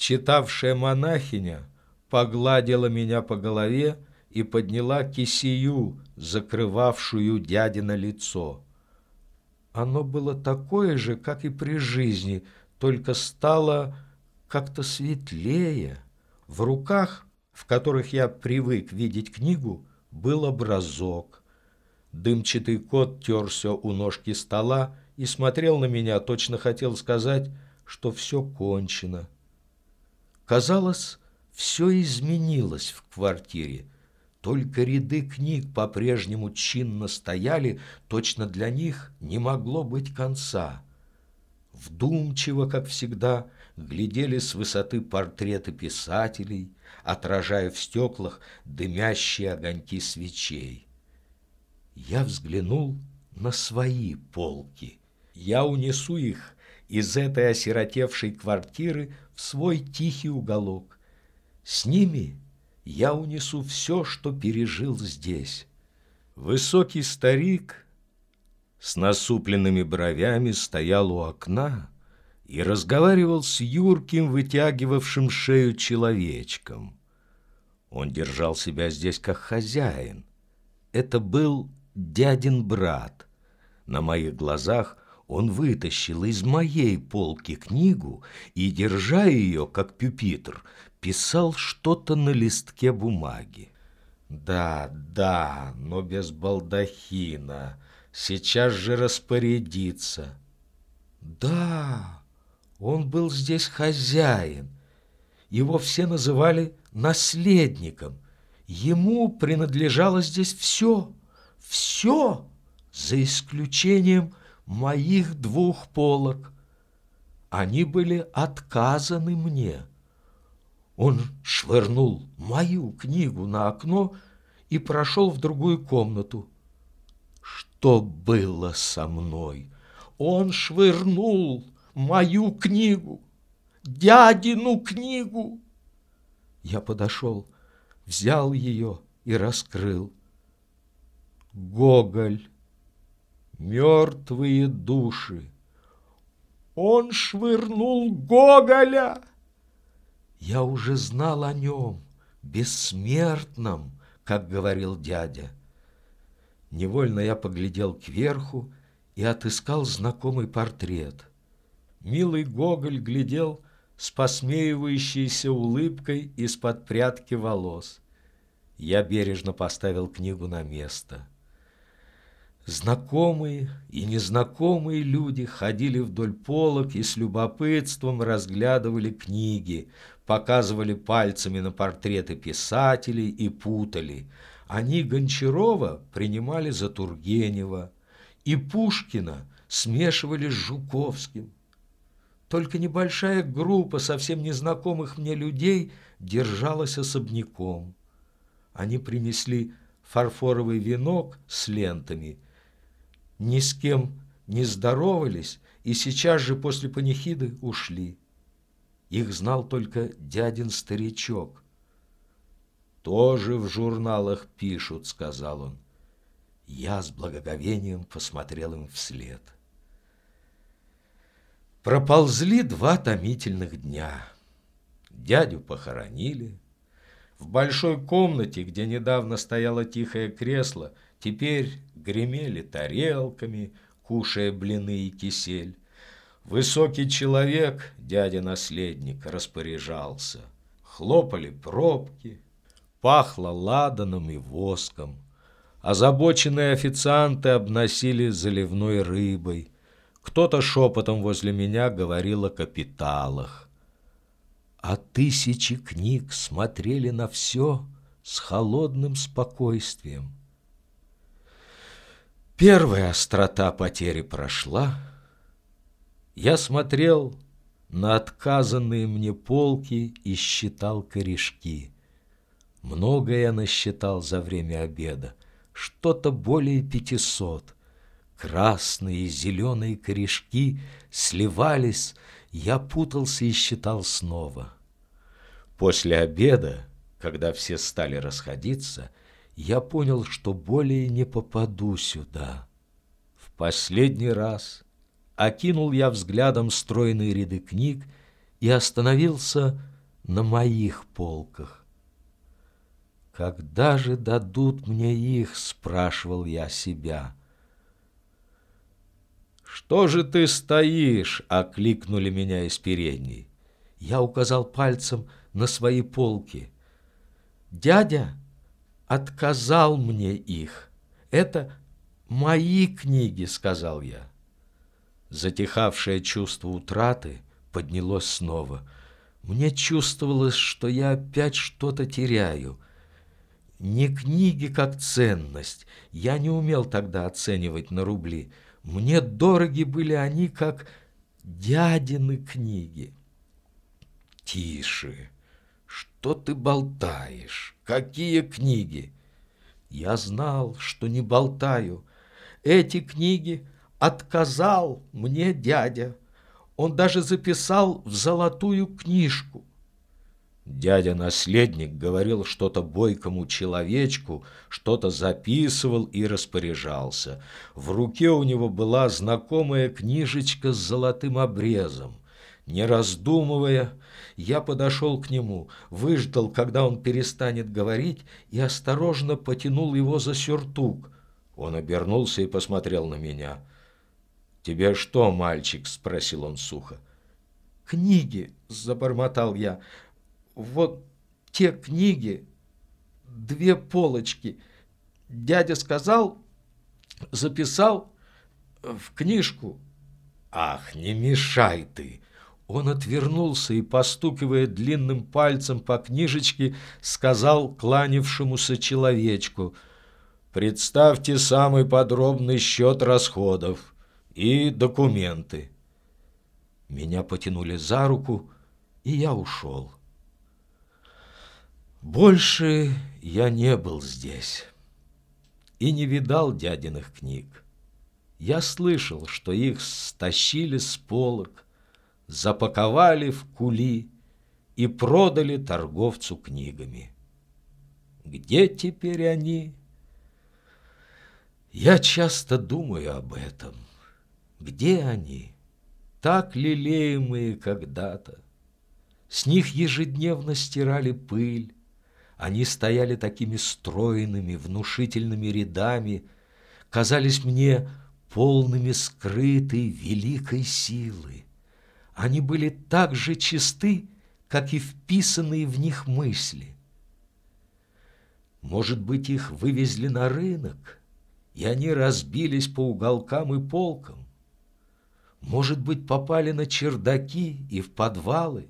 Читавшая монахиня погладила меня по голове и подняла кисию, закрывавшую дядино лицо. Оно было такое же, как и при жизни, только стало как-то светлее. В руках, в которых я привык видеть книгу, был образок. Дымчатый кот терся у ножки стола и смотрел на меня, точно хотел сказать, что все кончено. Казалось, все изменилось в квартире. Только ряды книг по-прежнему чинно стояли, точно для них не могло быть конца. Вдумчиво, как всегда, глядели с высоты портреты писателей, отражая в стеклах дымящие огоньки свечей. Я взглянул на свои полки. Я унесу их из этой осиротевшей квартиры в свой тихий уголок. С ними я унесу все, что пережил здесь. Высокий старик с насупленными бровями стоял у окна и разговаривал с юрким, вытягивавшим шею человечком. Он держал себя здесь как хозяин. Это был дядин брат. На моих глазах он вытащил из моей полки книгу и, держа ее, как пюпитр, писал что-то на листке бумаги. Да, да, но без балдахина. Сейчас же распорядиться. Да, он был здесь хозяин. Его все называли наследником. Ему принадлежало здесь все, все, за исключением моих двух полок. Они были отказаны мне. Он швырнул мою книгу на окно и прошел в другую комнату. Что было со мной? Он швырнул мою книгу, дядину книгу. Я подошел, взял ее и раскрыл. Гоголь, мертвые души. Он швырнул Гоголя. Я уже знал о нем, бессмертном, как говорил дядя. Невольно я поглядел кверху и отыскал знакомый портрет. Милый Гоголь глядел с посмеивающейся улыбкой из-под прядки волос. Я бережно поставил книгу на место. Знакомые и незнакомые люди ходили вдоль полок и с любопытством разглядывали книги, показывали пальцами на портреты писателей и путали. Они Гончарова принимали за Тургенева и Пушкина смешивали с Жуковским. Только небольшая группа совсем незнакомых мне людей держалась особняком. Они принесли фарфоровый венок с лентами, ни с кем не здоровались и сейчас же после панихиды ушли. Их знал только дядин старичок. «Тоже в журналах пишут», — сказал он. Я с благоговением посмотрел им вслед. Проползли два томительных дня. Дядю похоронили. В большой комнате, где недавно стояло тихое кресло, теперь гремели тарелками, кушая блины и кисель. Высокий человек, дядя-наследник, распоряжался. Хлопали пробки, пахло ладаном и воском. Озабоченные официанты обносили заливной рыбой. Кто-то шепотом возле меня говорил о капиталах. А тысячи книг смотрели на все с холодным спокойствием. Первая острота потери прошла — я смотрел на отказанные мне полки и считал корешки. Многое я насчитал за время обеда, что-то более пятисот. Красные и зеленые корешки сливались, я путался и считал снова. После обеда, когда все стали расходиться, я понял, что более не попаду сюда. В последний раз окинул я взглядом стройные ряды книг и остановился на моих полках. «Когда же дадут мне их?» — спрашивал я себя. «Что же ты стоишь?» — окликнули меня из передней. Я указал пальцем на свои полки. «Дядя отказал мне их. Это мои книги», — сказал я. Затихавшее чувство утраты поднялось снова. Мне чувствовалось, что я опять что-то теряю — не книги как ценность. Я не умел тогда оценивать на рубли. Мне дороги были они как дядины книги. Тише, что ты болтаешь? Какие книги? Я знал, что не болтаю. Эти книги отказал мне дядя. Он даже записал в золотую книжку. Дядя-наследник говорил что-то бойкому человечку, что-то записывал и распоряжался. В руке у него была знакомая книжечка с золотым обрезом. Не раздумывая, я подошел к нему, выждал, когда он перестанет говорить, и осторожно потянул его за сюртук. Он обернулся и посмотрел на меня. «Тебе что, мальчик?» — спросил он сухо. «Книги», — забормотал я, — вот те книги, две полочки. Дядя сказал, записал в книжку. Ах, не мешай ты! Он отвернулся и, постукивая длинным пальцем по книжечке, сказал кланявшемуся человечку, «Представьте самый подробный счет расходов и документы». Меня потянули за руку, и я ушел. Больше я не был здесь и не видал дядиных книг. Я слышал, что их стащили с полок, запаковали в кули и продали торговцу книгами. Где теперь они? Я часто думаю об этом. Где они? Так лелеемые когда-то. С них ежедневно стирали пыль, они стояли такими стройными, внушительными рядами, казались мне полными скрытой великой силы. Они были так же чисты, как и вписанные в них мысли. Может быть, их вывезли на рынок, и они разбились по уголкам и полкам. Может быть, попали на чердаки и в подвалы,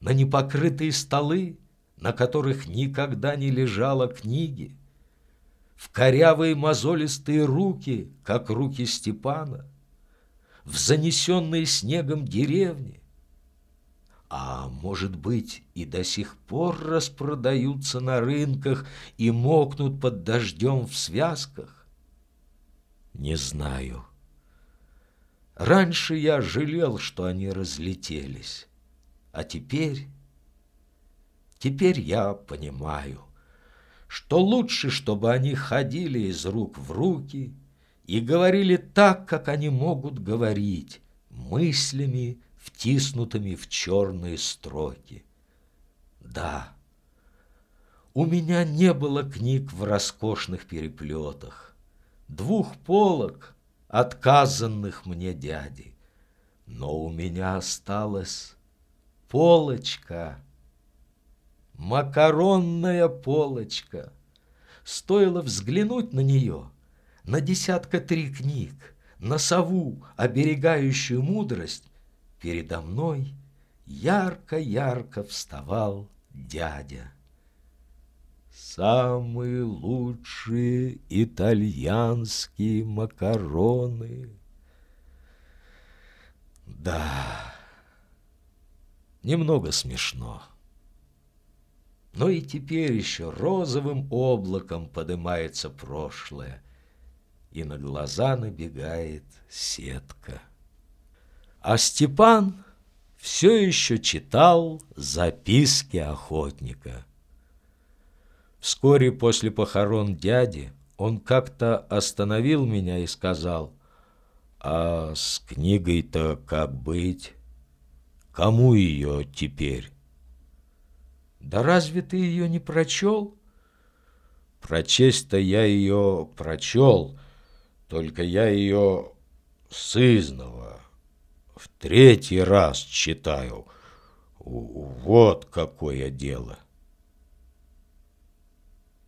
на непокрытые столы, на которых никогда не лежала книги, в корявые мозолистые руки, как руки Степана, в занесенные снегом деревни, а может быть и до сих пор распродаются на рынках и мокнут под дождем в связках? Не знаю. Раньше я жалел, что они разлетелись, а теперь... Теперь я понимаю, что лучше, чтобы они ходили из рук в руки и говорили так, как они могут говорить, мыслями, втиснутыми в черные строки. Да, у меня не было книг в роскошных переплетах, двух полок, отказанных мне дяди, но у меня осталась полочка — макаронная полочка. Стоило взглянуть на нее, на десятка три книг, на сову, оберегающую мудрость, передо мной ярко-ярко вставал дядя. Самые лучшие итальянские макароны. Да, немного смешно. Но и теперь еще розовым облаком поднимается прошлое, и на глаза набегает сетка. А Степан все еще читал записки охотника. Вскоре после похорон дяди он как-то остановил меня и сказал, «А с книгой-то как быть? Кому ее теперь?» Да разве ты ее не прочел? Прочесть-то я ее прочел, только я ее сызного в третий раз читаю. Вот какое дело.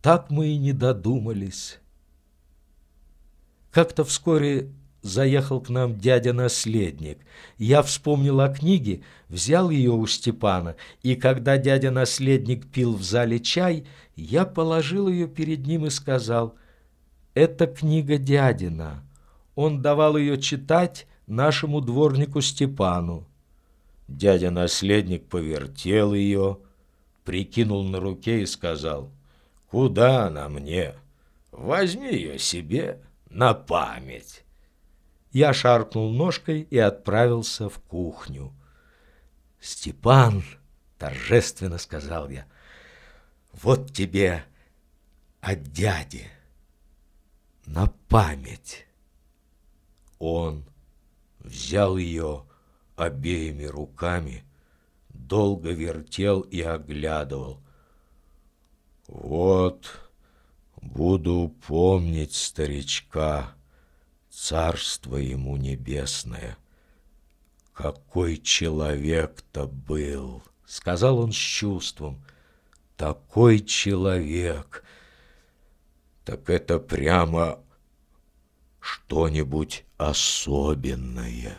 Так мы и не додумались. Как-то вскоре заехал к нам дядя-наследник. Я вспомнил о книге, взял ее у Степана, и когда дядя-наследник пил в зале чай, я положил ее перед ним и сказал, «Это книга дядина». Он давал ее читать нашему дворнику Степану. Дядя-наследник повертел ее, прикинул на руке и сказал, «Куда она мне? Возьми ее себе на память». Я шаркнул ножкой и отправился в кухню. «Степан!» — торжественно сказал я. «Вот тебе от дяди на память!» Он взял ее обеими руками, долго вертел и оглядывал. «Вот буду помнить старичка!» Царство ему небесное. Какой человек-то был, сказал он с чувством. Такой человек. Так это прямо что-нибудь особенное.